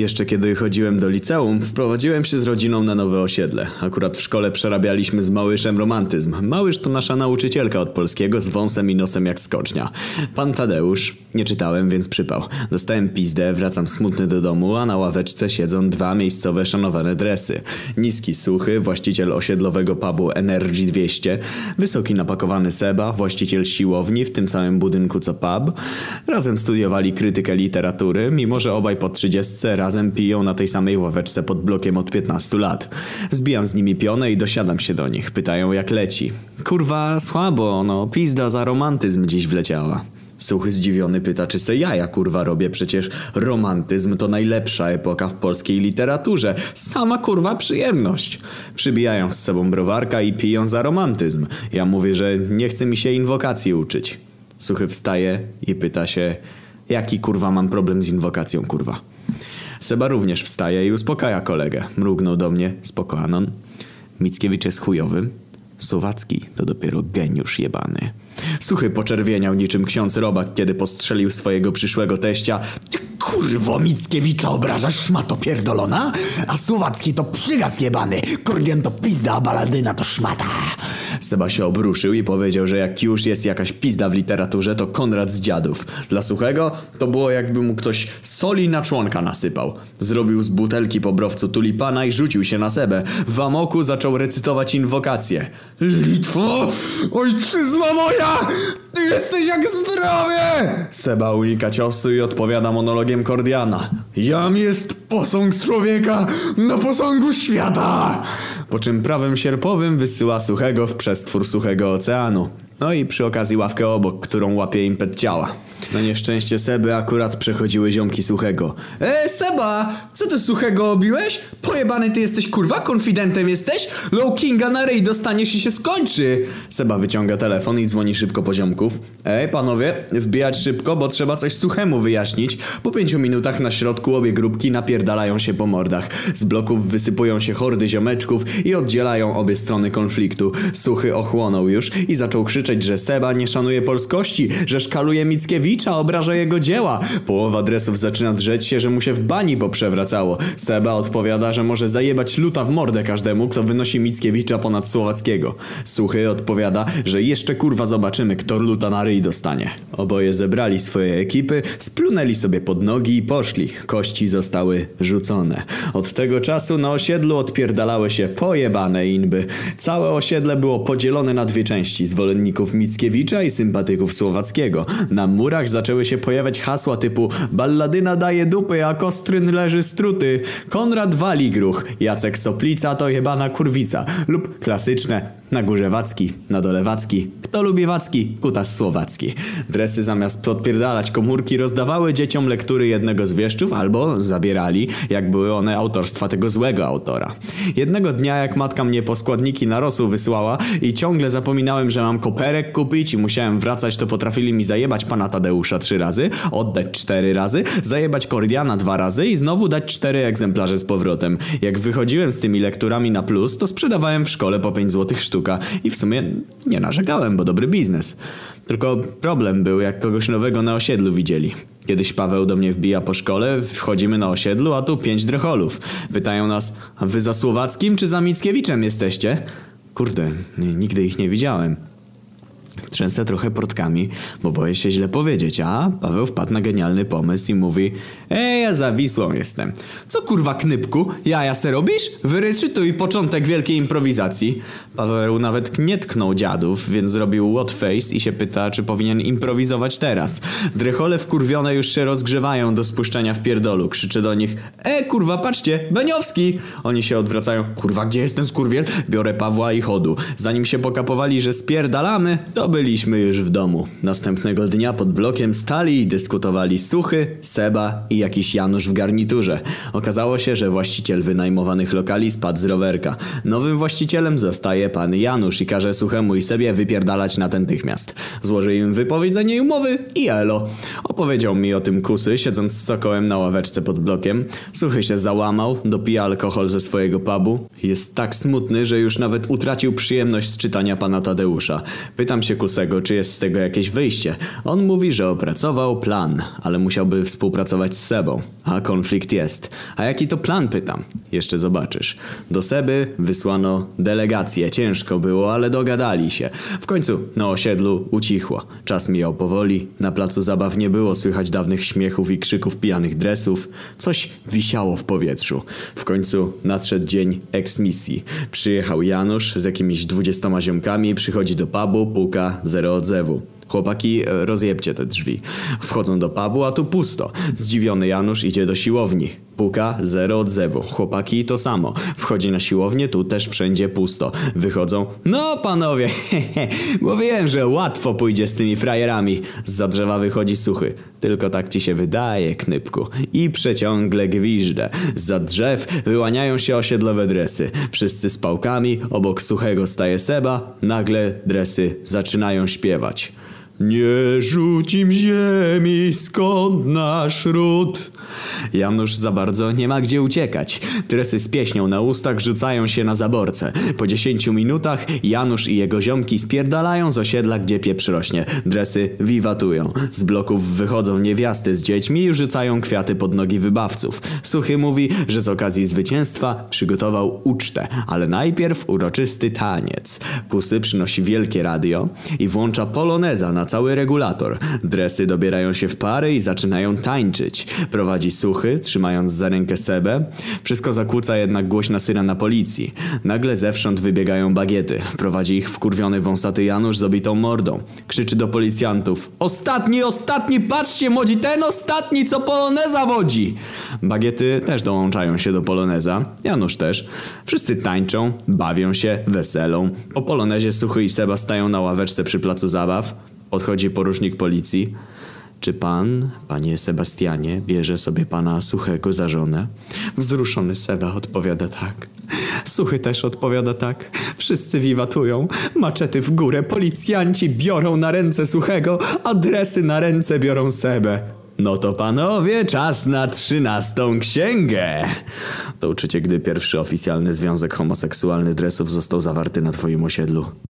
Jeszcze kiedy chodziłem do liceum, wprowadziłem się z rodziną na nowe osiedle. Akurat w szkole przerabialiśmy z Małyszem romantyzm. Małysz to nasza nauczycielka od polskiego z wąsem i nosem jak skocznia. Pan Tadeusz. Nie czytałem, więc przypał. Dostałem pizdę, wracam smutny do domu, a na ławeczce siedzą dwa miejscowe szanowane dresy. Niski suchy, właściciel osiedlowego pubu Energy 200, wysoki napakowany Seba, właściciel siłowni w tym samym budynku co pub. Razem studiowali krytykę literatury, mimo że obaj po trzydziestce razem piją na tej samej ławeczce pod blokiem od 15 lat. Zbijam z nimi pionę i dosiadam się do nich. Pytają jak leci. Kurwa, słabo, no, pizda za romantyzm dziś wleciała. Suchy zdziwiony pyta, czy se jaja kurwa robię, przecież romantyzm to najlepsza epoka w polskiej literaturze. Sama kurwa przyjemność. Przybijają z sobą browarka i piją za romantyzm. Ja mówię, że nie chce mi się inwokacji uczyć. Suchy wstaje i pyta się, jaki kurwa mam problem z inwokacją kurwa. Seba również wstaje i uspokaja kolegę. Mrugnął do mnie, spoko Anon. Mickiewicz jest chujowym. Słowacki to dopiero geniusz jebany. Suchy poczerwieniał niczym ksiądz Robak, kiedy postrzelił swojego przyszłego teścia. Kurwo, Mickiewicza obrażasz szmato pierdolona? A Słowacki to przygas jebany. Kordian to pizda, a Baladyna to szmata. Seba się obruszył i powiedział, że jak już jest jakaś pizda w literaturze, to Konrad z dziadów. Dla Suchego to było jakby mu ktoś soli na członka nasypał. Zrobił z butelki po browcu tulipana i rzucił się na Sebę. W amoku zaczął recytować inwokację. Litwo, ojczyzna moja! Ty jesteś jak zdrowie! Seba unika ciosu i odpowiada monologiem Kordiana. Jam jest posąg człowieka na posągu świata! Po czym prawym sierpowym wysyła Suchego w przestwór Suchego Oceanu. No i przy okazji ławkę obok, którą łapie impet ciała. Na nieszczęście Seby akurat przechodziły ziomki Suchego. E, Seba, co ty Suchego obiłeś? Pojebany ty jesteś, kurwa, konfidentem jesteś? Low Kinga na rej dostaniesz i się skończy. Seba wyciąga telefon i dzwoni szybko po ziomków. Ej, panowie, wbijać szybko, bo trzeba coś Suchemu wyjaśnić. Po pięciu minutach na środku obie grupki napierdalają się po mordach. Z bloków wysypują się hordy ziomeczków i oddzielają obie strony konfliktu. Suchy ochłonął już i zaczął krzyczeć, że Seba nie szanuje polskości, że szkaluje Mickiewicza, obraża jego dzieła. Połowa adresów zaczyna drzeć się, że mu się w bani poprzewracało. Seba odpowiada, że może zajebać luta w mordę każdemu, kto wynosi Mickiewicza ponad Słowackiego. Suchy odpowiada, że jeszcze kurwa zobaczymy, kto luta na ryj dostanie. Oboje zebrali swoje ekipy, splunęli sobie pod nogi i poszli. Kości zostały rzucone. Od tego czasu na osiedlu odpierdalały się pojebane inby. Całe osiedle było podzielone na dwie części, zwolenników Mickiewicza i sympatyków Słowackiego. Na murach zaczęły się pojawiać hasła typu Balladyna daje dupy, a Kostryn leży struty. Konrad wali gruch, Jacek Soplica to jebana kurwica. Lub klasyczne na górze Wacki, na dole Wacki. Kto lubi Wacki? Kutas Słowacki. Dresy zamiast podpierdalać komórki rozdawały dzieciom lektury jednego z wieszczów albo zabierali, jak były one autorstwa tego złego autora. Jednego dnia jak matka mnie po składniki na rosół wysłała i ciągle zapominałem, że mam koperek kupić i musiałem wracać, to potrafili mi zajebać pana Tadeusza trzy razy, oddać cztery razy, zajebać Kordiana dwa razy i znowu dać cztery egzemplarze z powrotem. Jak wychodziłem z tymi lekturami na plus, to sprzedawałem w szkole po 5 złotych sztuka i w sumie nie narzekałem, bo dobry biznes. Tylko problem był, jak kogoś nowego na osiedlu widzieli. Kiedyś Paweł do mnie wbija po szkole, wchodzimy na osiedlu, a tu pięć drecholów. Pytają nas, wy za Słowackim czy za Mickiewiczem jesteście? Kurde, nigdy ich nie widziałem. Trzęsę trochę portkami, bo boję się źle powiedzieć, a Paweł wpadł na genialny pomysł i mówi Ej, ja za Wisłą jestem. Co kurwa knypku? Jaja se robisz? Wyrecytuj początek wielkiej improwizacji. Paweł nawet nie tknął dziadów, więc zrobił what face i się pyta, czy powinien improwizować teraz. Drechole wkurwione już się rozgrzewają do spuszczenia w pierdolu. Krzyczy do nich E, kurwa, patrzcie, Beniowski! Oni się odwracają. Kurwa, gdzie jest ten skurwiel? Biorę Pawła i chodu. Zanim się pokapowali, że spierdalamy, to byliśmy już w domu. Następnego dnia pod blokiem stali i dyskutowali Suchy, Seba i jakiś Janusz w garniturze. Okazało się, że właściciel wynajmowanych lokali spadł z rowerka. Nowym właścicielem zostaje pan Janusz i każe Suchemu i sobie wypierdalać natychmiast. Złożył im wypowiedzenie umowy i elo. Opowiedział mi o tym kusy, siedząc z sokołem na ławeczce pod blokiem. Suchy się załamał, dopija alkohol ze swojego pubu. Jest tak smutny, że już nawet utracił przyjemność z czytania pana Tadeusza. Pytam się się Kusego, czy jest z tego jakieś wyjście. On mówi, że opracował plan, ale musiałby współpracować z Sebą. A konflikt jest. A jaki to plan, pytam. Jeszcze zobaczysz. Do Seby wysłano delegację. Ciężko było, ale dogadali się. W końcu na osiedlu ucichło. Czas mijał powoli. Na placu zabaw nie było słychać dawnych śmiechów i krzyków pijanych dresów. Coś wisiało w powietrzu. W końcu nadszedł dzień eksmisji. Przyjechał Janusz z jakimiś dwudziestoma ziomkami, przychodzi do pubu, puka, zero odzewu. Chłopaki, e, rozjebcie te drzwi. Wchodzą do pubu, a tu pusto. Zdziwiony Janusz idzie do siłowni. Puka, zero odzewu. Chłopaki to samo. Wchodzi na siłownię, tu też wszędzie pusto. Wychodzą. No panowie, mówiłem, że łatwo pójdzie z tymi frajerami. Z drzewa wychodzi suchy. Tylko tak ci się wydaje, knypku. I przeciągle gwiżdżę. Za drzew wyłaniają się osiedlowe dresy. Wszyscy z pałkami, obok suchego staje Seba. Nagle dresy zaczynają śpiewać. Nie rzucim ziemi, skąd nasz ród? Janusz za bardzo nie ma gdzie uciekać. Dresy z pieśnią na ustach rzucają się na zaborce. Po 10 minutach Janusz i jego ziomki spierdalają z osiedla, gdzie pieprz rośnie. Dresy wiwatują. Z bloków wychodzą niewiasty z dziećmi i rzucają kwiaty pod nogi wybawców. Suchy mówi, że z okazji zwycięstwa przygotował ucztę, ale najpierw uroczysty taniec. Kusy przynosi wielkie radio i włącza poloneza na cały regulator. Dresy dobierają się w pary i zaczynają tańczyć. Prowadzi suchy, trzymając za rękę Sebę. Wszystko zakłóca jednak głośna syrena policji. Nagle zewsząd wybiegają bagiety. Prowadzi ich wkurwiony wąsaty Janusz z obitą mordą. Krzyczy do policjantów. Ostatni, ostatni, patrzcie, młodzi, ten ostatni, co poloneza wodzi! Bagiety też dołączają się do poloneza. Janusz też. Wszyscy tańczą, bawią się, weselą. Po polonezie Suchy i Seba stają na ławeczce przy placu zabaw. Podchodzi porucznik policji. Czy pan, panie Sebastianie, bierze sobie pana Suchego za żonę? Wzruszony Seba odpowiada tak. Suchy też odpowiada tak. Wszyscy wiwatują. Maczety w górę, policjanci biorą na ręce Suchego, adresy na ręce biorą Sebę. No to panowie, czas na trzynastą księgę. To uczycie, gdy pierwszy oficjalny związek homoseksualny dresów został zawarty na twoim osiedlu.